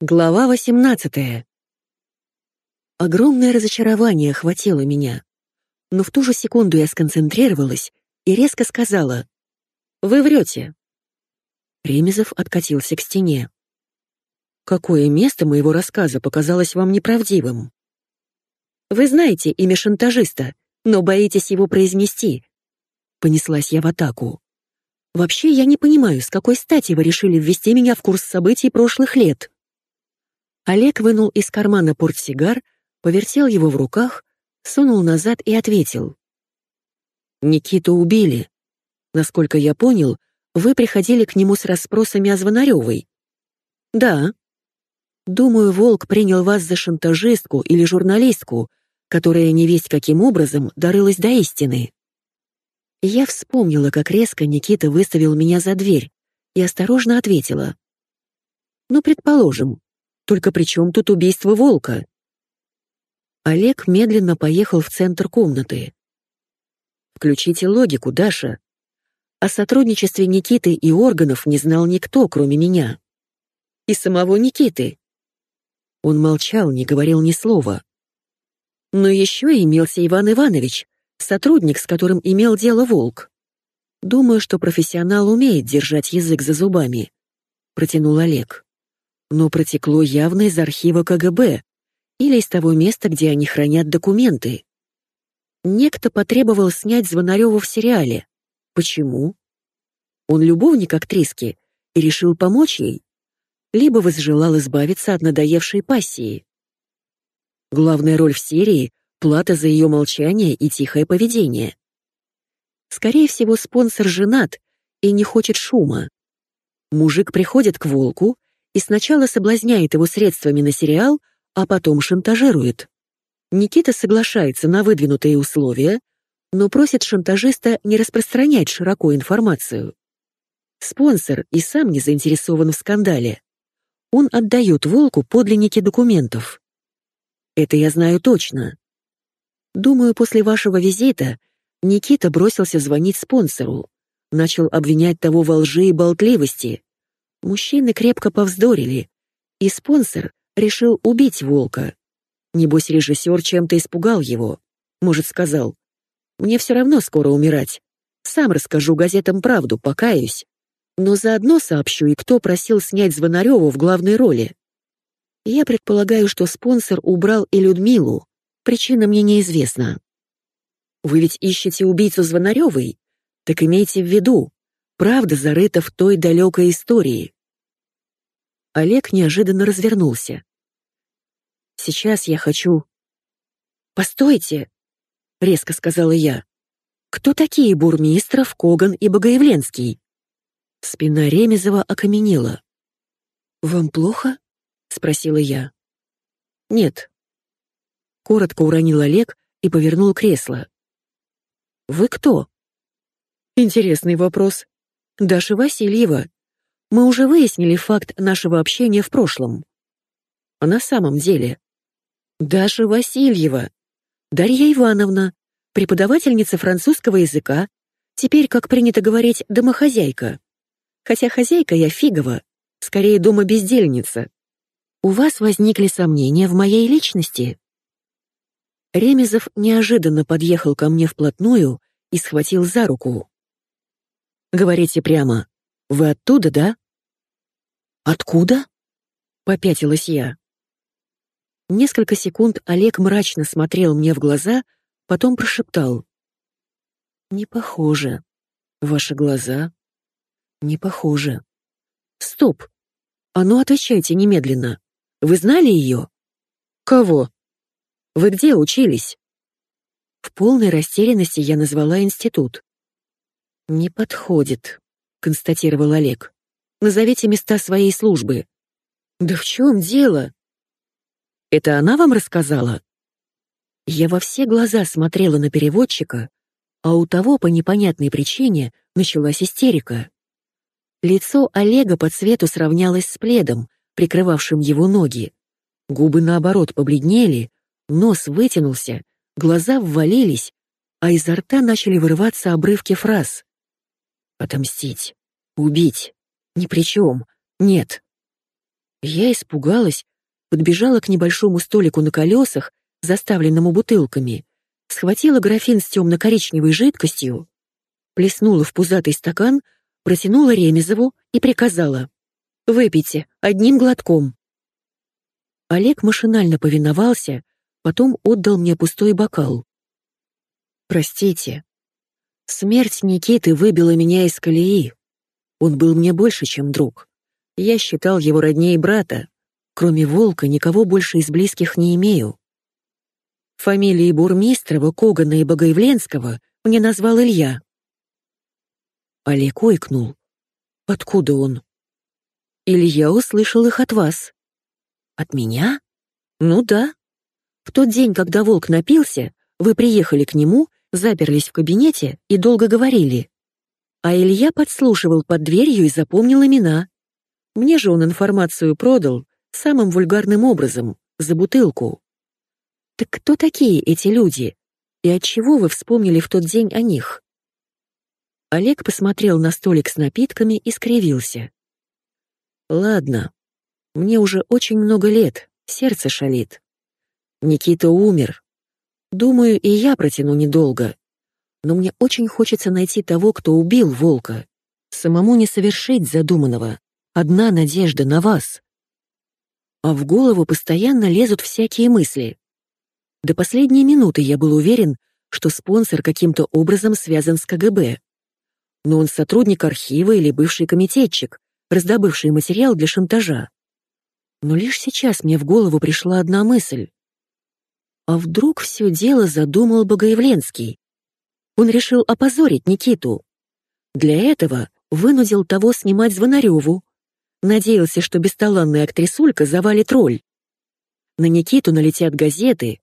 Глава 18. Огромное разочарование охватило меня. Но в ту же секунду я сконцентрировалась и резко сказала «Вы врете». Ремезов откатился к стене. «Какое место моего рассказа показалось вам неправдивым?» «Вы знаете имя шантажиста, но боитесь его произнести». Понеслась я в атаку. «Вообще я не понимаю, с какой стати вы решили ввести меня в курс событий прошлых лет?» Олег вынул из кармана портсигар, повертел его в руках, сунул назад и ответил. «Никиту убили. Насколько я понял, вы приходили к нему с расспросами о Звонаревой». «Да». «Думаю, Волк принял вас за шантажистку или журналистку, которая не весть каким образом дарылась до истины». Я вспомнила, как резко Никита выставил меня за дверь, и осторожно ответила. «Ну, предположим, только при чем тут убийство волка? Олег медленно поехал в центр комнаты. Включите логику, Даша. О сотрудничестве Никиты и органов не знал никто, кроме меня. И самого Никиты. Он молчал, не говорил ни слова. Но еще имелся Иван Иванович, сотрудник, с которым имел дело волк. Думаю, что профессионал умеет держать язык за зубами, протянул Олег но протекло явно из архива КГБ или из того места, где они хранят документы. Некто потребовал снять Звонарёва в сериале. Почему? Он любовник актриски и решил помочь ей, либо возжелал избавиться от надоевшей пассии. Главная роль в серии — плата за ее молчание и тихое поведение. Скорее всего, спонсор женат и не хочет шума. Мужик приходит к волку и сначала соблазняет его средствами на сериал, а потом шантажирует. Никита соглашается на выдвинутые условия, но просит шантажиста не распространять широко информацию. Спонсор и сам не заинтересован в скандале. Он отдает Волку подлинники документов. Это я знаю точно. Думаю, после вашего визита Никита бросился звонить спонсору, начал обвинять того во лжи и болтливости, Мужчины крепко повздорили, и спонсор решил убить волка. Небось, режиссер чем-то испугал его. Может, сказал, «Мне все равно скоро умирать. Сам расскажу газетам правду, покаюсь. Но заодно сообщу и кто просил снять Звонареву в главной роли. Я предполагаю, что спонсор убрал и Людмилу. Причина мне неизвестна. Вы ведь ищете убийцу Звонаревой? Так имейте в виду, Правда зарыта в той далекой истории. Олег неожиданно развернулся. Сейчас я хочу... Постойте, резко сказала я. Кто такие Бурмистров, Коган и Богоявленский? Спина Ремезова окаменела. Вам плохо? спросила я. Нет. Коротко уронил Олег и повернул кресло. Вы кто? Интересный вопрос, Даша Васильева. Мы уже выяснили факт нашего общения в прошлом. А на самом деле... Даша Васильева. Дарья Ивановна, преподавательница французского языка, теперь, как принято говорить, домохозяйка. Хотя хозяйка я фигова, скорее дома бездельница. У вас возникли сомнения в моей личности? Ремезов неожиданно подъехал ко мне вплотную и схватил за руку. Говорите прямо. Вы оттуда, да? Откуда? Попятилась я. Несколько секунд Олег мрачно смотрел мне в глаза, потом прошептал: "Не похоже. Ваши глаза не похоже. Стоп. А ну отвечайте немедленно. Вы знали ее? Кого? Вы где учились? В полной растерянности я назвала институт. «Не подходит», — констатировал Олег. «Назовите места своей службы». «Да в чем дело?» «Это она вам рассказала?» Я во все глаза смотрела на переводчика, а у того по непонятной причине началась истерика. Лицо Олега по цвету сравнялось с пледом, прикрывавшим его ноги. Губы, наоборот, побледнели, нос вытянулся, глаза ввалились, а изо рта начали вырываться обрывки фраз. Отомстить. Убить. Ни при чем. Нет. Я испугалась, подбежала к небольшому столику на колесах, заставленному бутылками, схватила графин с темно-коричневой жидкостью, плеснула в пузатый стакан, протянула Ремезову и приказала «Выпейте, одним глотком». Олег машинально повиновался, потом отдал мне пустой бокал. «Простите. Смерть Никиты выбила меня из колеи. Он был мне больше, чем друг. Я считал его роднее брата. Кроме Волка, никого больше из близких не имею. Фамилии Бурмистрова, Когана и Богоявленского мне назвал Илья. Олег ойкнул. Откуда он? Илья услышал их от вас. От меня? Ну да. В тот день, когда Волк напился, вы приехали к нему, заперлись в кабинете и долго говорили. А Илья подслушивал под дверью и запомнил имена. Мне же он информацию продал самым вульгарным образом, за бутылку. Так кто такие эти люди? И от чего вы вспомнили в тот день о них? Олег посмотрел на столик с напитками и скривился. Ладно. Мне уже очень много лет, сердце шалит. Никита умер. Думаю, и я протяну недолго. Но мне очень хочется найти того, кто убил волка. Самому не совершить задуманного. Одна надежда на вас. А в голову постоянно лезут всякие мысли. До последней минуты я был уверен, что спонсор каким-то образом связан с КГБ. Но он сотрудник архива или бывший комитетчик, раздобывший материал для шантажа. Но лишь сейчас мне в голову пришла одна мысль. А вдруг все дело задумал Богоявленский? Он решил опозорить Никиту. Для этого вынудил того снимать Звонареву. Надеялся, что бесталанная актрисулька завалит роль. На Никиту налетят газеты,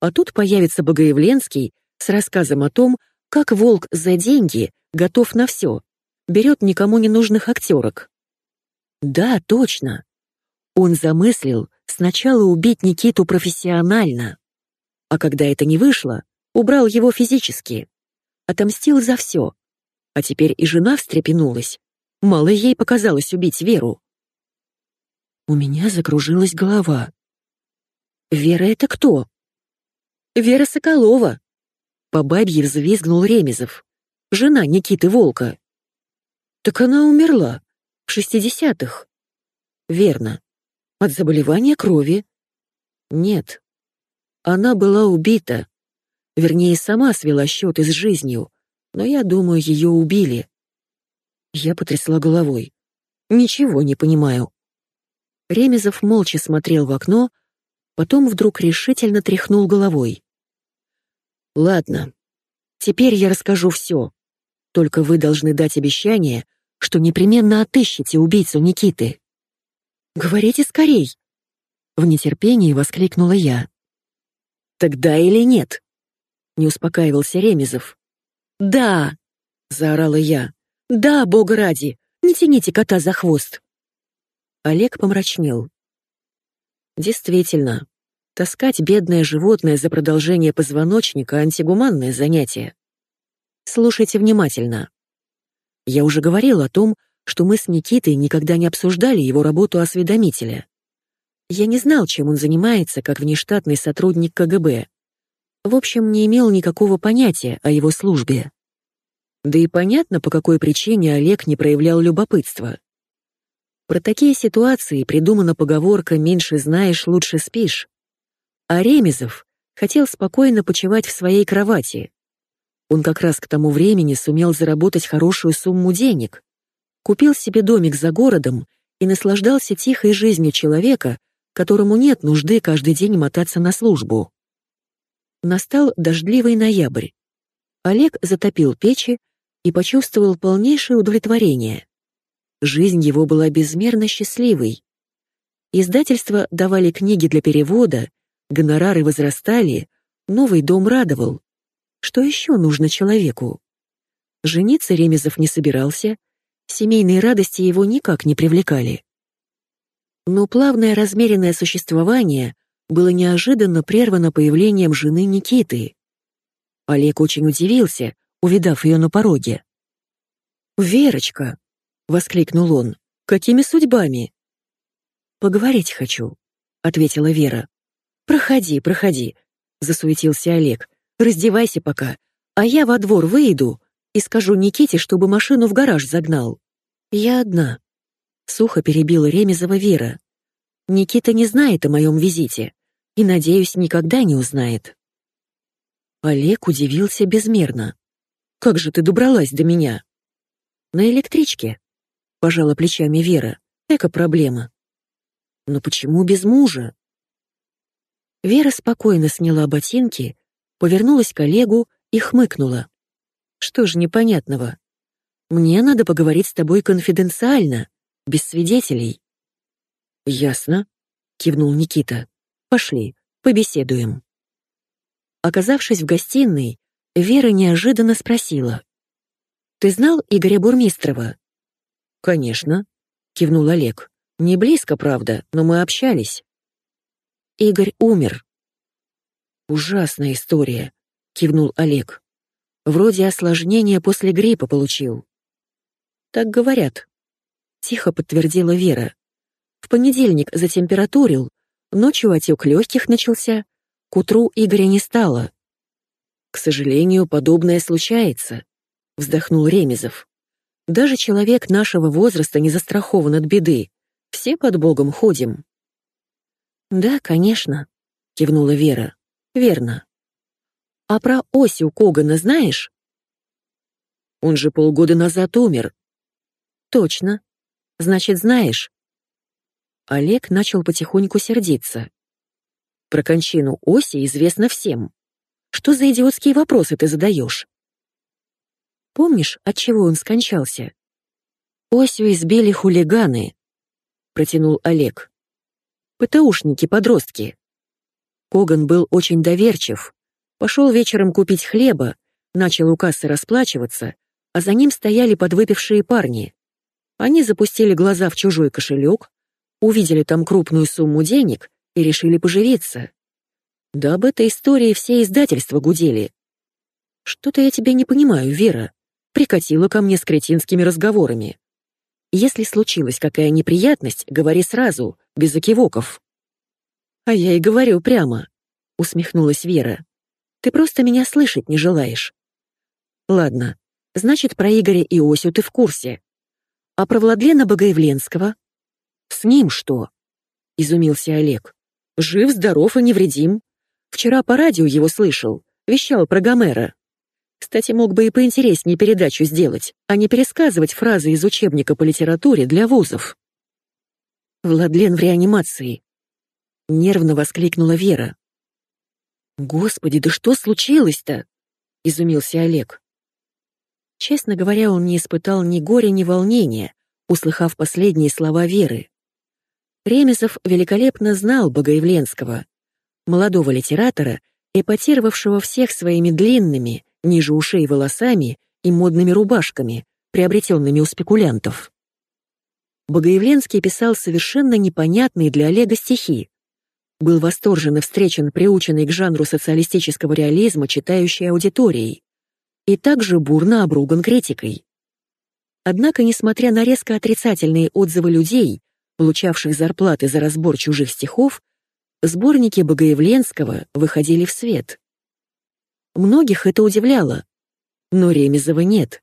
а тут появится Богоявленский с рассказом о том, как волк за деньги готов на все, берет никому не нужных актерок. Да, точно. Он замыслил сначала убить Никиту профессионально, а когда это не вышло, убрал его физически. Отомстил за все. А теперь и жена встрепенулась. Мало ей показалось убить Веру. У меня закружилась голова. «Вера — это кто?» Вера Соколова. По бабье взвизгнул Ремезов. Жена Никиты Волка. Так она умерла. В шестидесятых. Верно. От заболевания крови. Нет. Она была убита. Вернее, сама свела счеты с жизнью. Но я думаю, ее убили. Я потрясла головой. Ничего не понимаю. Ремезов молча смотрел в окно, потом вдруг решительно тряхнул головой. Ладно, теперь я расскажу все. Только вы должны дать обещание, что непременно отыщете убийцу Никиты. Говорите скорей. В нетерпении воскликнула я. Тогда или нет? Не успокаивался Ремезов. Да, заорала я. Да, бога ради, не тяните кота за хвост. Олег помрачнел. Действительно, Таскать бедное животное за продолжение позвоночника — антигуманное занятие. Слушайте внимательно. Я уже говорил о том, что мы с Никитой никогда не обсуждали его работу осведомителя. Я не знал, чем он занимается, как внештатный сотрудник КГБ. В общем, не имел никакого понятия о его службе. Да и понятно, по какой причине Олег не проявлял любопытства. Про такие ситуации придумана поговорка «меньше знаешь, лучше спишь». А Ремезов хотел спокойно почивать в своей кровати. Он как раз к тому времени сумел заработать хорошую сумму денег, купил себе домик за городом и наслаждался тихой жизнью человека, которому нет нужды каждый день мотаться на службу. Настал дождливый ноябрь. Олег затопил печи и почувствовал полнейшее удовлетворение. Жизнь его была безмерно счастливой. Издательства давали книги для перевода, Гонорары возрастали, новый дом радовал. Что еще нужно человеку? Жениться Ремезов не собирался, семейные радости его никак не привлекали. Но плавное размеренное существование было неожиданно прервано появлением жены Никиты. Олег очень удивился, увидав ее на пороге. «Верочка!» — воскликнул он. «Какими судьбами?» «Поговорить хочу», — ответила Вера. «Проходи, проходи», — засуетился Олег. «Раздевайся пока, а я во двор выйду и скажу Никите, чтобы машину в гараж загнал. Я одна». Сухо перебила Ремезова Вера. «Никита не знает о моем визите и, надеюсь, никогда не узнает». Олег удивился безмерно. «Как же ты добралась до меня?» «На электричке», — пожала плечами Вера. «Эка проблема». «Но почему без мужа?» Вера спокойно сняла ботинки, повернулась к Олегу и хмыкнула. «Что ж непонятного? Мне надо поговорить с тобой конфиденциально, без свидетелей». «Ясно», — кивнул Никита. «Пошли, побеседуем». Оказавшись в гостиной, Вера неожиданно спросила. «Ты знал Игоря Бурмистрова?» «Конечно», — кивнул Олег. «Не близко, правда, но мы общались». «Игорь умер». «Ужасная история», — кивнул Олег. «Вроде осложнения после гриппа получил». «Так говорят», — тихо подтвердила Вера. «В понедельник затемпературил, ночью отек легких начался, к утру Игоря не стало. К сожалению, подобное случается, вздохнул Ремезов. Даже человек нашего возраста не застрахован от беды. Все под Богом ходим. Да, конечно, кивнула Вера. Верно. А про Осю Когана знаешь? Он же полгода назад умер. Точно. Значит, знаешь. Олег начал потихоньку сердиться. Про кончину Оси известно всем. Что за идиотские вопросы ты задаешь? Помнишь, от чего он скончался? Осью избили хулиганы, протянул Олег. ПТУшники-подростки. Коган был очень доверчив. Пошел вечером купить хлеба, начал у кассы расплачиваться, а за ним стояли подвыпившие парни. Они запустили глаза в чужой кошелек, увидели там крупную сумму денег и решили поживиться. Да об этой истории все издательства гудели. Что-то я тебя не понимаю, Вера. Прикатила ко мне с кретинскими разговорами. Если случилась какая неприятность, говори сразу, без окивоков. А я и говорю прямо, усмехнулась Вера. Ты просто меня слышать не желаешь. Ладно, значит, про Игоря и Осю ты в курсе. А про Владлена Богоявленского? С ним что? Изумился Олег. Жив, здоров и невредим. Вчера по радио его слышал, вещал про Гомера. Кстати, мог бы и поинтереснее передачу сделать, а не пересказывать фразы из учебника по литературе для вузов. Владлен в реанимации. Нервно воскликнула Вера. «Господи, да что случилось-то?» — изумился Олег. Честно говоря, он не испытал ни горя, ни волнения, услыхав последние слова Веры. Ремезов великолепно знал Богоявленского, молодого литератора, эпатировавшего всех своими длинными, ниже ушей волосами и модными рубашками, приобретенными у спекулянтов. Богоявленский писал совершенно непонятные для Олега стихи. Был восторженно встречен приученный к жанру социалистического реализма читающей аудиторией и также бурно обруган критикой. Однако, несмотря на резко отрицательные отзывы людей, получавших зарплаты за разбор чужих стихов, сборники Богоявленского выходили в свет. Многих это удивляло, но Ремезова нет.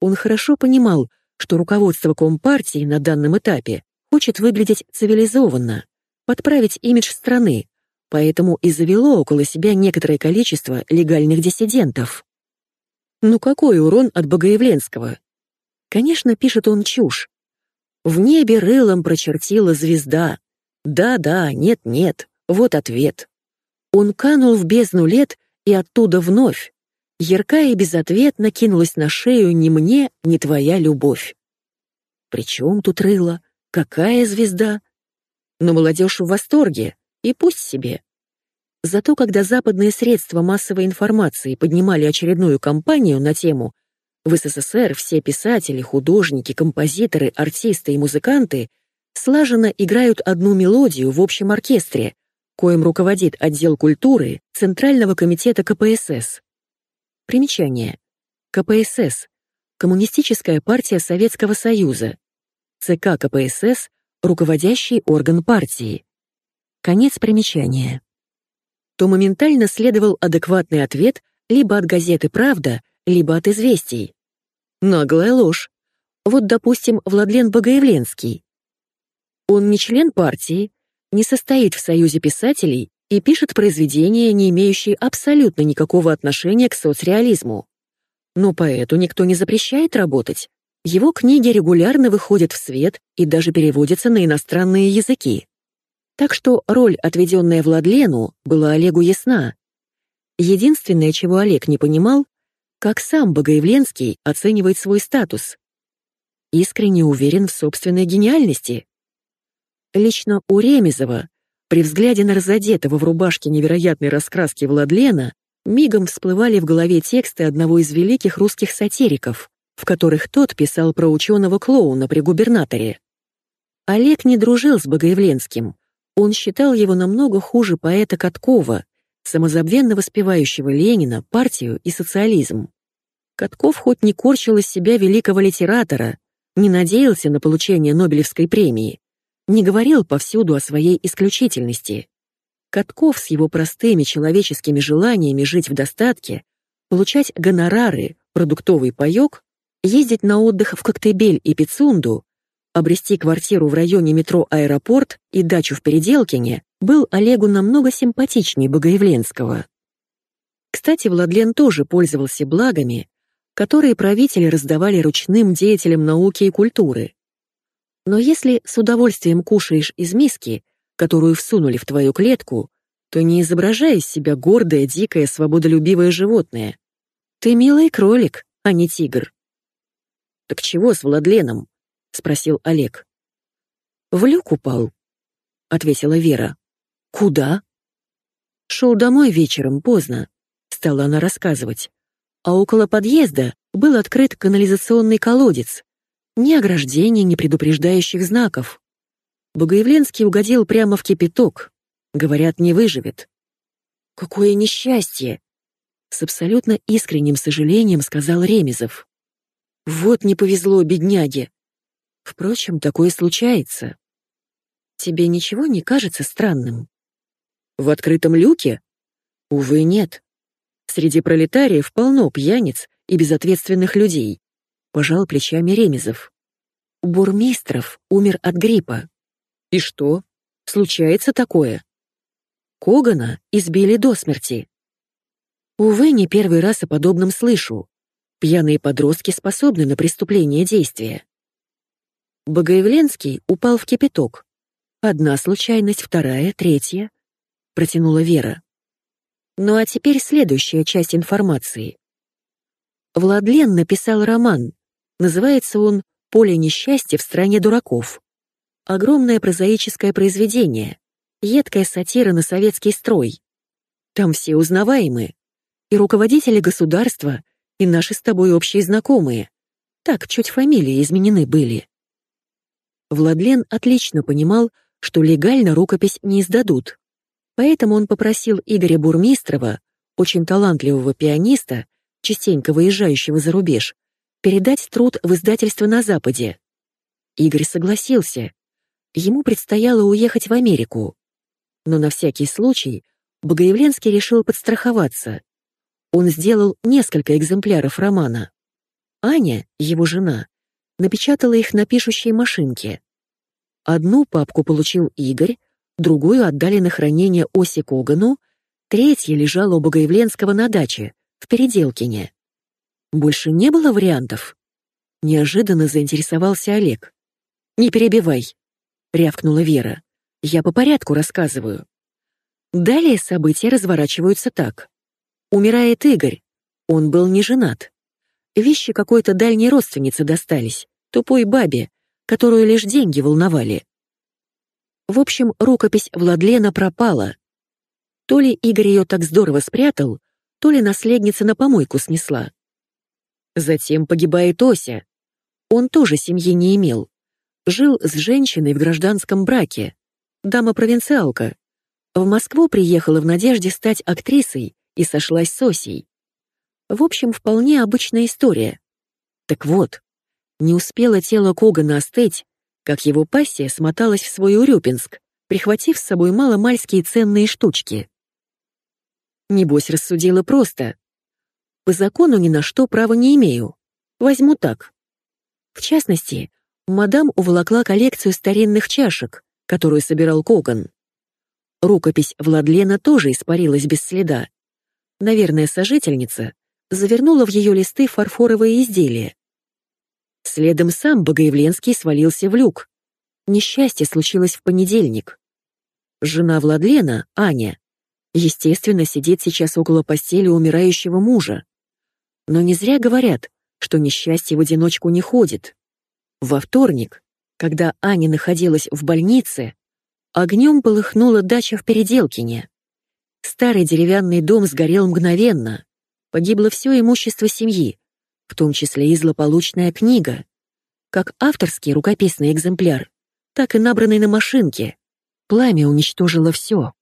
Он хорошо понимал, что руководство Компартии на данном этапе хочет выглядеть цивилизованно, подправить имидж страны, поэтому и завело около себя некоторое количество легальных диссидентов. Ну какой урон от Богоявленского? Конечно, пишет он чушь, в небе рылом прочертила звезда. Да-да, нет-нет, вот ответ. Он канул в бездну лет и оттуда вновь. Яркая и безответно кинулась на шею ни мне, ни твоя любовь. Причем тут рыло? Какая звезда? Но молодежь в восторге, и пусть себе. Зато когда западные средства массовой информации поднимали очередную кампанию на тему в СССР все писатели, художники, композиторы, артисты и музыканты слаженно играют одну мелодию в общем оркестре, коим руководит отдел культуры Центрального комитета КПСС. Примечание. КПСС. Коммунистическая партия Советского Союза. ЦК КПСС руководящий орган партии. Конец примечания. То моментально следовал адекватный ответ либо от газеты «Правда», либо от «Известий». Наглая ложь. Вот, допустим, Владлен Богоявленский. Он не член партии, не состоит в союзе писателей и пишет произведения, не имеющие абсолютно никакого отношения к соцреализму. Но поэту никто не запрещает работать. Его книги регулярно выходят в свет и даже переводятся на иностранные языки. Так что роль, отведенная Владлену, была Олегу ясна. Единственное, чего Олег не понимал, как сам Богоявленский оценивает свой статус. Искренне уверен в собственной гениальности. Лично у Ремезова, при взгляде на разодетого в рубашке невероятной раскраски Владлена, мигом всплывали в голове тексты одного из великих русских сатириков, в которых тот писал про ученого-клоуна при губернаторе. Олег не дружил с Богоявленским. Он считал его намного хуже поэта Каткова, самозабвенно воспевающего Ленина, партию и социализм. Катков хоть не корчил из себя великого литератора, не надеялся на получение Нобелевской премии, не говорил повсюду о своей исключительности. Катков с его простыми человеческими желаниями жить в достатке, получать гонорары, продуктовый паёк, ездить на отдых в Коктебель и Пицунду, обрести квартиру в районе метро «Аэропорт» и дачу в Переделкине был Олегу намного симпатичнее Богоявленского. Кстати, Владлен тоже пользовался благами, которые правители раздавали ручным деятелям науки и культуры. Но если с удовольствием кушаешь из миски, которую всунули в твою клетку, то не изображай из себя гордое, дикое, свободолюбивое животное. Ты милый кролик, а не тигр. «Так чего с Владленом?» — спросил Олег. «В люк упал», — ответила Вера. «Куда?» «Шел домой вечером, поздно», — стала она рассказывать. «А около подъезда был открыт канализационный колодец. Ни ограждений, ни предупреждающих знаков. Богоявленский угодил прямо в кипяток. Говорят, не выживет. «Какое несчастье!» С абсолютно искренним сожалением сказал Ремезов. Вот не повезло бедняге. Впрочем, такое случается. Тебе ничего не кажется странным? В открытом люке? Увы, нет. Среди пролетариев полно пьяниц и безответственных людей. Пожал плечами Ремезов. Бурмистров умер от гриппа. И что? Случается такое? Когана избили до смерти. Увы, не первый раз о подобном слышу. Пьяные подростки способны на преступление действия. Богоявленский упал в кипяток. Одна случайность, вторая, третья. Протянула Вера. Ну а теперь следующая часть информации. Владлен написал роман. Называется он «Поле несчастья в стране дураков». Огромное прозаическое произведение, едкая сатира на советский строй. Там все узнаваемы. И руководители государства, и наши с тобой общие знакомые. Так, чуть фамилии изменены были. Владлен отлично понимал, что легально рукопись не издадут. Поэтому он попросил Игоря Бурмистрова, очень талантливого пианиста, частенько выезжающего за рубеж, передать труд в издательство на Западе. Игорь согласился. Ему предстояло уехать в Америку. Но на всякий случай Богоявленский решил подстраховаться он сделал несколько экземпляров романа. Аня, его жена, напечатала их на пишущей машинке. Одну папку получил Игорь, другую отдали на хранение Оси Когану, третья лежала у Богоявленского на даче, в Переделкине. Больше не было вариантов? Неожиданно заинтересовался Олег. «Не перебивай», — рявкнула Вера. «Я по порядку рассказываю». Далее события разворачиваются так. Умирает Игорь. Он был не женат. Вещи какой-то дальней родственницы достались, тупой бабе, которую лишь деньги волновали. В общем, рукопись Владлена пропала. То ли Игорь ее так здорово спрятал, то ли наследница на помойку снесла. Затем погибает Ося. Он тоже семьи не имел. Жил с женщиной в гражданском браке. Дама-провинциалка. В Москву приехала в надежде стать актрисой и сошлась с Осей. В общем, вполне обычная история. Так вот, не успело тело Когана остыть, как его пассия смоталась в свой Урюпинск, прихватив с собой маломальские ценные штучки. Небось, рассудила просто. По закону ни на что права не имею. Возьму так. В частности, мадам уволокла коллекцию старинных чашек, которую собирал Коган. Рукопись Владлена тоже испарилась без следа. Наверное, сожительница завернула в ее листы фарфоровые изделия. Следом сам Богоявленский свалился в люк. Несчастье случилось в понедельник. Жена Владлена, Аня, естественно, сидит сейчас около постели умирающего мужа. Но не зря говорят, что несчастье в одиночку не ходит. Во вторник, когда Аня находилась в больнице, огнем полыхнула дача в Переделкине. Старый деревянный дом сгорел мгновенно. Погибло все имущество семьи, в том числе и злополучная книга. Как авторский рукописный экземпляр, так и набранный на машинке. Пламя уничтожило все.